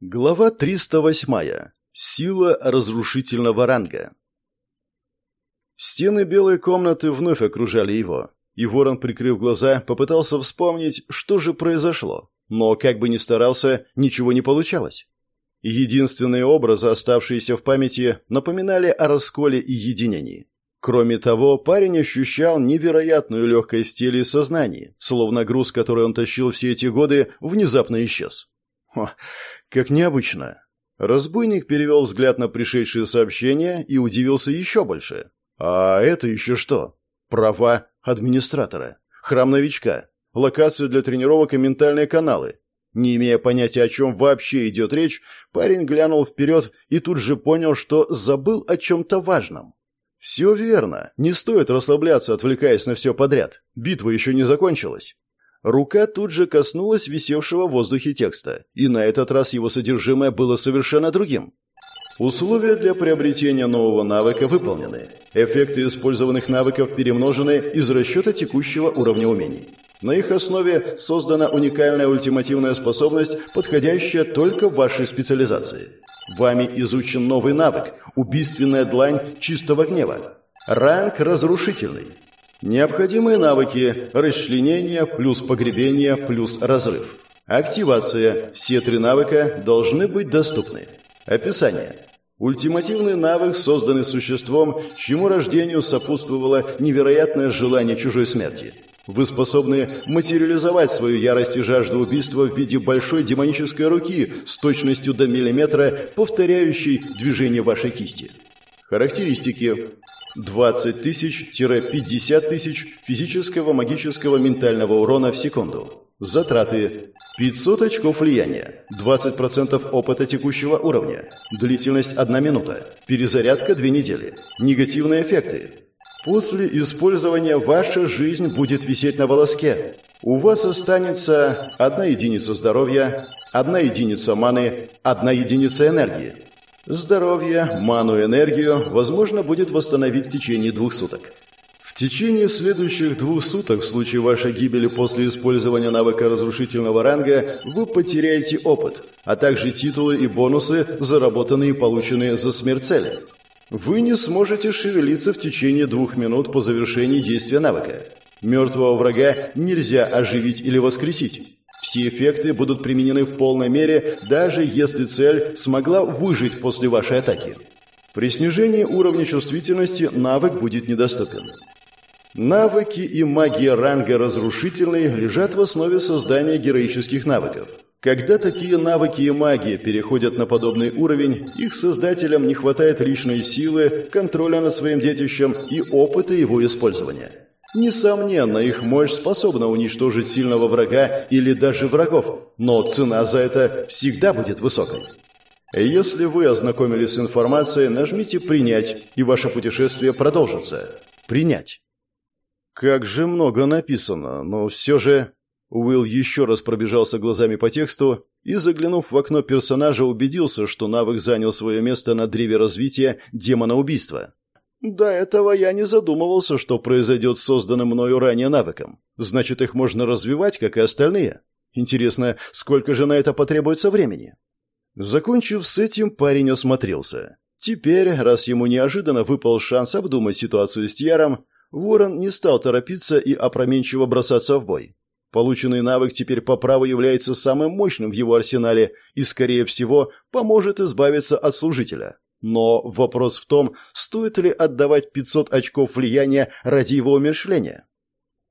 Глава 308. Сила разрушительного ранга. Стены белой комнаты вновь окружали его, и ворон, прикрыв глаза, попытался вспомнить, что же произошло, но, как бы ни старался, ничего не получалось. Единственные образы, оставшиеся в памяти, напоминали о расколе и единении. Кроме того, парень ощущал невероятную легкость в теле и сознании, словно груз, который он тащил все эти годы, внезапно исчез. Хо, как необычно. Разбойник перевел взгляд на пришедшие сообщения и удивился еще больше. А это еще что? Права администратора, храм новичка, локацию для тренировок и ментальные каналы. Не имея понятия, о чем вообще идет речь, парень глянул вперед и тут же понял, что забыл о чем-то важном. «Все верно. Не стоит расслабляться, отвлекаясь на все подряд. Битва еще не закончилась. Рука тут же коснулась висевшего в воздухе текста, и на этот раз его содержимое было совершенно другим. Условия для приобретения нового навыка выполнены. Эффекты использованных навыков перемножены из расчета текущего уровня умений. На их основе создана уникальная ультимативная способность, подходящая только вашей специализации. Вами изучен новый навык – убийственная длань чистого гнева. Ранг разрушительный. Необходимые навыки – расчленение плюс погребение плюс разрыв. Активация. Все три навыка должны быть доступны. Описание. Ультимативный навык, созданный существом, чьему рождению сопутствовало невероятное желание чужой смерти. Вы способны материализовать свою ярость и жажду убийства в виде большой демонической руки с точностью до миллиметра, повторяющей движение вашей кисти. Характеристики. 20 тысяч-50 тысяч физического, магического, ментального урона в секунду. Затраты. 500 очков влияния. 20% опыта текущего уровня. Длительность 1 минута. Перезарядка 2 недели. Негативные эффекты. После использования ваша жизнь будет висеть на волоске. У вас останется одна единица здоровья, одна единица маны, одна единица энергии. Здоровье, ману, энергию возможно будет восстановить в течение двух суток. В течение следующих двух суток, в случае вашей гибели после использования навыка разрушительного ранга, вы потеряете опыт, а также титулы и бонусы, заработанные и полученные за смерть цели. Вы не сможете шевелиться в течение двух минут по завершении действия навыка. Мертвого врага нельзя оживить или воскресить. Все эффекты будут применены в полной мере, даже если цель смогла выжить после вашей атаки. При снижении уровня чувствительности навык будет недоступен. Навыки и магия ранга разрушительный лежат в основе создания героических навыков. Когда такие навыки и магия переходят на подобный уровень, их создателям не хватает личной силы, контроля над своим детищем и опыта его использования. Несомненно, их мощь способна уничтожить сильного врага или даже врагов, но цена за это всегда будет высокой. Если вы ознакомились с информацией, нажмите «Принять», и ваше путешествие продолжится. Принять. Как же много написано, но все же... Уилл еще раз пробежался глазами по тексту и, заглянув в окно персонажа, убедился, что навык занял свое место на древе развития демона убийства. До этого я не задумывался, что произойдет с созданным мною ранее навыком. Значит, их можно развивать, как и остальные. Интересно, сколько же на это потребуется времени? Закончив с этим, парень осмотрелся. Теперь, раз ему неожиданно выпал шанс обдумать ситуацию с Тьяром, Ворон не стал торопиться и опроменчиво бросаться в бой. Полученный навык теперь по праву является самым мощным в его арсенале и, скорее всего, поможет избавиться от служителя. Но вопрос в том, стоит ли отдавать 500 очков влияния ради его умершления.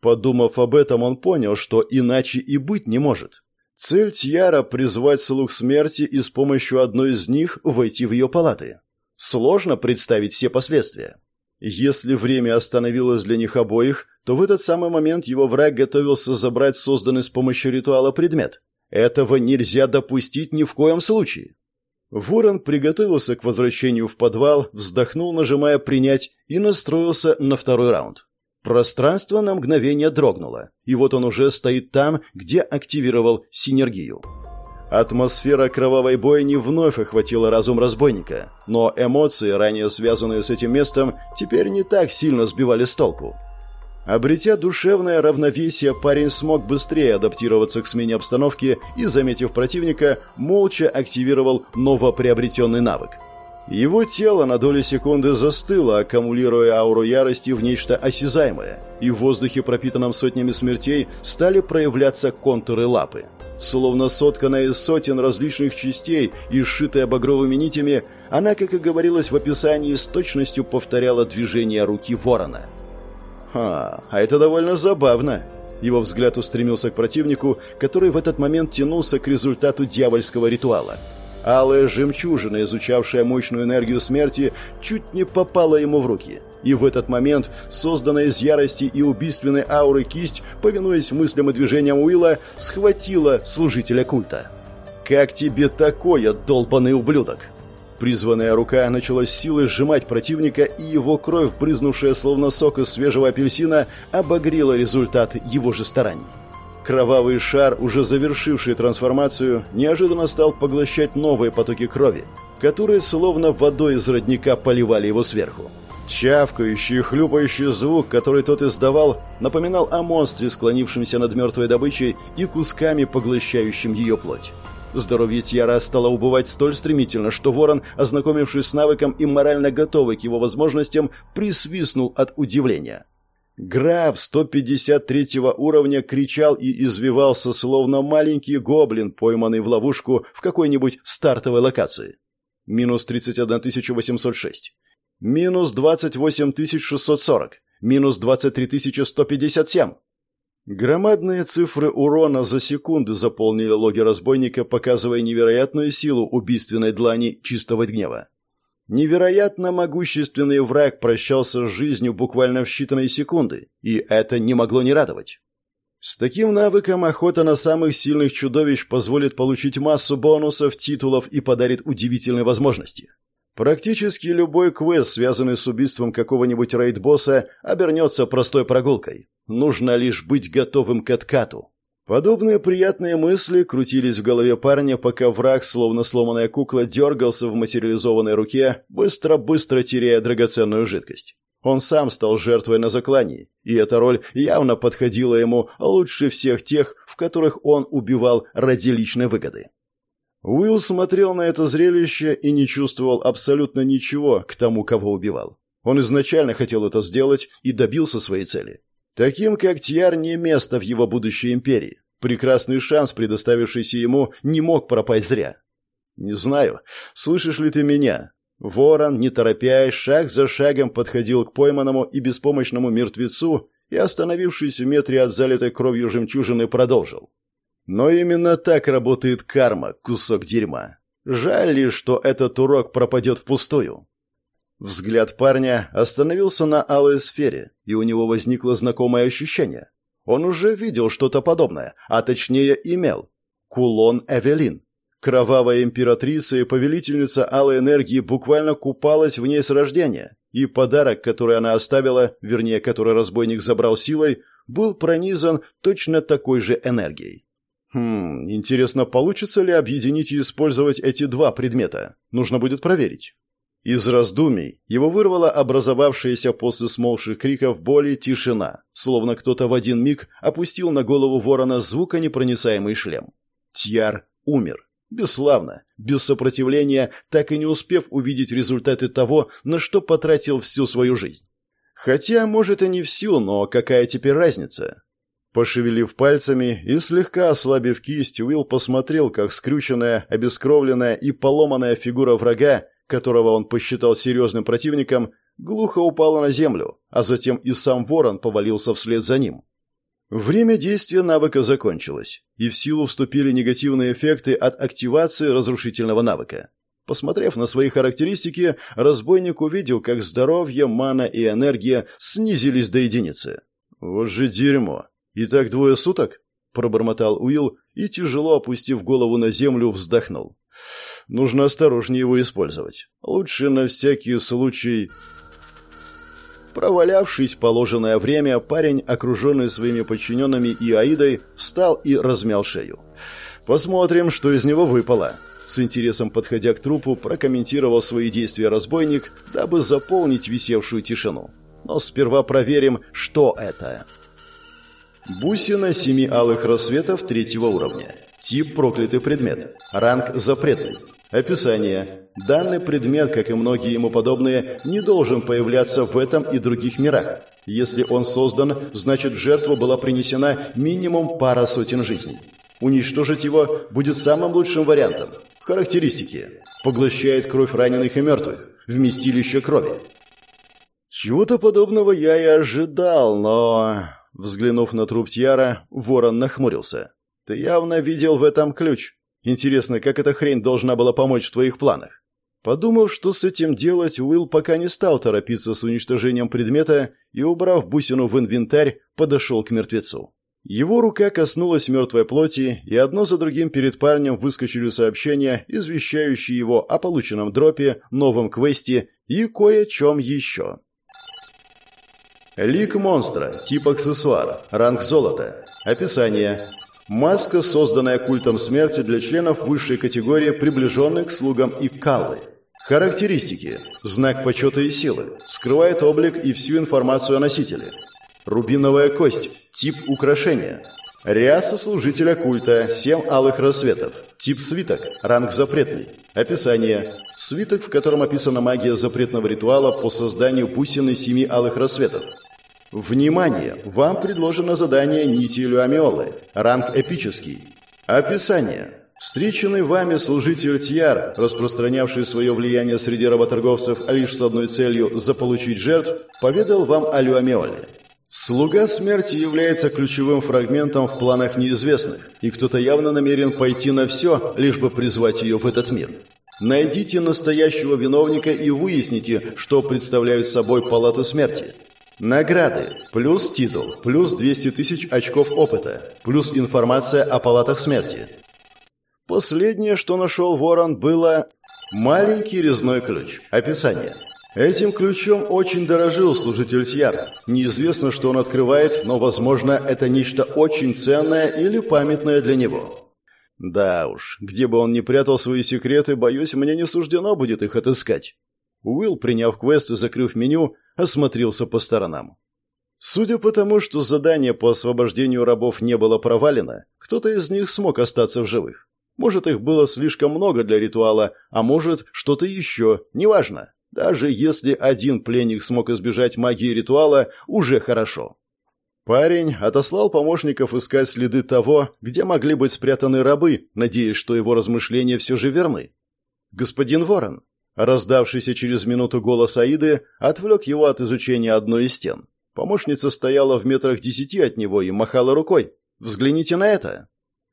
Подумав об этом, он понял, что иначе и быть не может. Цель Тьяра – призвать слух смерти и с помощью одной из них войти в ее палаты. Сложно представить все последствия. Если время остановилось для них обоих, то в этот самый момент его враг готовился забрать созданный с помощью ритуала предмет. Этого нельзя допустить ни в коем случае. Ворон приготовился к возвращению в подвал, вздохнул, нажимая «принять», и настроился на второй раунд. Пространство на мгновение дрогнуло, и вот он уже стоит там, где активировал синергию. Атмосфера кровавой бойни вновь охватила разум разбойника, но эмоции, ранее связанные с этим местом, теперь не так сильно сбивали с толку. Обретя душевное равновесие, парень смог быстрее адаптироваться к смене обстановки и, заметив противника, молча активировал новоприобретенный навык. Его тело на долю секунды застыло, аккумулируя ауру ярости в нечто осязаемое, и в воздухе, пропитанном сотнями смертей, стали проявляться контуры лапы. Словно сотканная из сотен различных частей и сшитая багровыми нитями, она, как и говорилось в описании, с точностью повторяла движение руки ворона – Ха, а это довольно забавно. Его взгляд устремился к противнику, который в этот момент тянулся к результату дьявольского ритуала. Алая жемчужина, изучавшая мощную энергию смерти, чуть не попала ему в руки. И в этот момент, созданная из ярости и убийственной ауры кисть, повинуясь мыслям и движениям Уилла, схватила служителя культа. «Как тебе такое, долбанный ублюдок?» Призванная рука начала с силой сжимать противника, и его кровь, брызнувшая словно сок из свежего апельсина, обогрела результат его же стараний. Кровавый шар, уже завершивший трансформацию, неожиданно стал поглощать новые потоки крови, которые словно водой из родника поливали его сверху. Чавкающий, хлюпающий звук, который тот издавал, напоминал о монстре, склонившемся над мертвой добычей и кусками поглощающим ее плоть. Здоровье Тьяра стало убывать столь стремительно, что ворон, ознакомившись с навыком и морально готовый к его возможностям, присвистнул от удивления. Граф 153 уровня кричал и извивался, словно маленький гоблин, пойманный в ловушку в какой-нибудь стартовой локации. Минус 31 806. Минус 28 640. Минус 23 157. Громадные цифры урона за секунды заполнили логи разбойника, показывая невероятную силу убийственной длани чистого гнева. Невероятно могущественный враг прощался с жизнью буквально в считанные секунды, и это не могло не радовать. С таким навыком охота на самых сильных чудовищ позволит получить массу бонусов, титулов и подарит удивительные возможности. Практически любой квест, связанный с убийством какого-нибудь рейд-босса, обернется простой прогулкой. Нужно лишь быть готовым к откату. Подобные приятные мысли крутились в голове парня, пока враг, словно сломанная кукла, дергался в материализованной руке, быстро-быстро теряя драгоценную жидкость. Он сам стал жертвой на заклании, и эта роль явно подходила ему лучше всех тех, в которых он убивал ради личной выгоды. Уилл смотрел на это зрелище и не чувствовал абсолютно ничего к тому, кого убивал. Он изначально хотел это сделать и добился своей цели. Таким, как Тьяр, не место в его будущей империи. Прекрасный шанс, предоставившийся ему, не мог пропасть зря. «Не знаю, слышишь ли ты меня?» Ворон, не торопясь, шаг за шагом подходил к пойманному и беспомощному мертвецу и, остановившись в метре от залитой кровью жемчужины, продолжил. «Но именно так работает карма, кусок дерьма. Жаль ли, что этот урок пропадет впустую. Взгляд парня остановился на алой сфере, и у него возникло знакомое ощущение. Он уже видел что-то подобное, а точнее имел. Кулон Эвелин. Кровавая императрица и повелительница алой энергии буквально купалась в ней с рождения, и подарок, который она оставила, вернее, который разбойник забрал силой, был пронизан точно такой же энергией. Хм, интересно, получится ли объединить и использовать эти два предмета? Нужно будет проверить. Из раздумий его вырвала образовавшаяся после смолвших криков боли тишина, словно кто-то в один миг опустил на голову ворона звуконепроницаемый шлем. Тьяр умер. Бесславно, без сопротивления, так и не успев увидеть результаты того, на что потратил всю свою жизнь. Хотя, может, и не всю, но какая теперь разница? Пошевелив пальцами и слегка ослабив кисть, Уилл посмотрел, как скрюченная, обескровленная и поломанная фигура врага которого он посчитал серьезным противником, глухо упала на землю, а затем и сам ворон повалился вслед за ним. Время действия навыка закончилось, и в силу вступили негативные эффекты от активации разрушительного навыка. Посмотрев на свои характеристики, разбойник увидел, как здоровье, мана и энергия снизились до единицы. «Вот же дерьмо! И так двое суток?» – пробормотал Уилл и, тяжело опустив голову на землю, вздохнул. Нужно осторожнее его использовать. Лучше на всякий случай... Провалявшись положенное время, парень, окруженный своими подчиненными и Аидой, встал и размял шею. «Посмотрим, что из него выпало». С интересом подходя к трупу, прокомментировал свои действия разбойник, дабы заполнить висевшую тишину. Но сперва проверим, что это. Бусина семи алых рассветов третьего уровня. Тип проклятый предмет. Ранг запретный. Описание. Данный предмет, как и многие ему подобные, не должен появляться в этом и других мирах. Если он создан, значит в жертву была принесена минимум пара сотен жизней. Уничтожить его будет самым лучшим вариантом. Характеристики. Поглощает кровь раненых и мертвых. Вместилище крови. Чего-то подобного я и ожидал, но... Взглянув на труп Тьяра, ворон нахмурился. «Ты явно видел в этом ключ. Интересно, как эта хрень должна была помочь в твоих планах?» Подумав, что с этим делать, Уилл пока не стал торопиться с уничтожением предмета и, убрав бусину в инвентарь, подошел к мертвецу. Его рука коснулась мертвой плоти, и одно за другим перед парнем выскочили сообщения, извещающие его о полученном дропе, новом квесте и кое-чем еще. Лик монстра, тип аксессуар, ранг золота. Описание. Маска, созданная культом смерти для членов высшей категории, приближенных к слугам Иккалы. Характеристики. Знак почета и силы. Скрывает облик и всю информацию о носителе. Рубиновая кость. Тип украшения. Ряса служителя культа. Семь алых рассветов. Тип свиток. Ранг запретный. Описание. Свиток, в котором описана магия запретного ритуала по созданию бусины семи алых рассветов. Внимание! Вам предложено задание нити Люамиолы. Ранг эпический. Описание. Встреченный вами служитель Тьяр, распространявший свое влияние среди работорговцев лишь с одной целью – заполучить жертв, поведал вам о Люамиоле. Слуга смерти является ключевым фрагментом в планах неизвестных, и кто-то явно намерен пойти на все, лишь бы призвать ее в этот мир. Найдите настоящего виновника и выясните, что представляют собой палаты смерти – Награды. Плюс титул. Плюс 200 тысяч очков опыта. Плюс информация о палатах смерти. Последнее, что нашел Ворон, было маленький резной ключ. Описание. Этим ключом очень дорожил служитель Тьяра. Неизвестно, что он открывает, но, возможно, это нечто очень ценное или памятное для него. Да уж, где бы он ни прятал свои секреты, боюсь, мне не суждено будет их отыскать. Уилл, приняв квест и закрыв меню, осмотрелся по сторонам. Судя по тому, что задание по освобождению рабов не было провалено, кто-то из них смог остаться в живых. Может, их было слишком много для ритуала, а может, что-то еще, неважно. Даже если один пленник смог избежать магии ритуала, уже хорошо. Парень отослал помощников искать следы того, где могли быть спрятаны рабы, надеясь, что его размышления все же верны. «Господин Ворон, Раздавшийся через минуту голос Аиды отвлек его от изучения одной из стен. Помощница стояла в метрах десяти от него и махала рукой. «Взгляните на это!»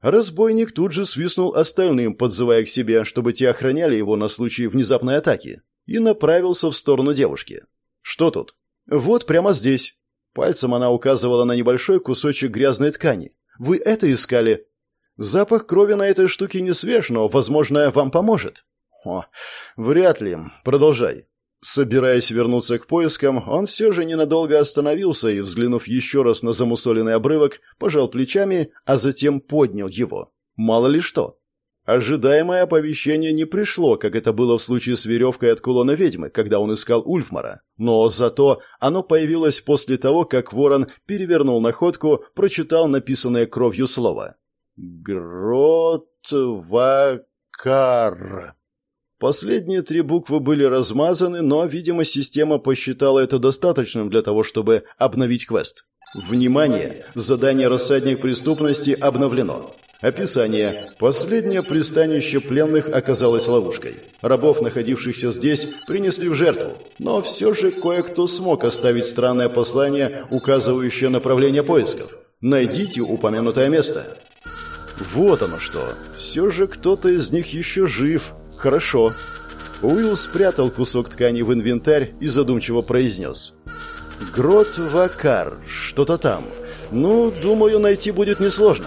Разбойник тут же свистнул остальным, подзывая к себе, чтобы те охраняли его на случай внезапной атаки, и направился в сторону девушки. «Что тут?» «Вот прямо здесь». Пальцем она указывала на небольшой кусочек грязной ткани. «Вы это искали?» «Запах крови на этой штуке не свеж, но, возможно, вам поможет». О, вряд ли. Продолжай. Собираясь вернуться к поискам, он все же ненадолго остановился и, взглянув еще раз на замусоленный обрывок, пожал плечами, а затем поднял его. Мало ли что. Ожидаемое оповещение не пришло, как это было в случае с веревкой от кулона ведьмы, когда он искал Ульфмара. Но зато оно появилось после того, как ворон перевернул находку, прочитал написанное кровью слово. «Гротвакар». Последние три буквы были размазаны, но, видимо, система посчитала это достаточным для того, чтобы обновить квест. Внимание! Задание «Рассадник преступности» обновлено. Описание. Последнее пристанище пленных оказалось ловушкой. Рабов, находившихся здесь, принесли в жертву. Но все же кое-кто смог оставить странное послание, указывающее направление поисков. Найдите упомянутое место. Вот оно что. Все же кто-то из них еще жив. «Хорошо». Уилл спрятал кусок ткани в инвентарь и задумчиво произнес. «Грот Вакар, что-то там. Ну, думаю, найти будет несложно».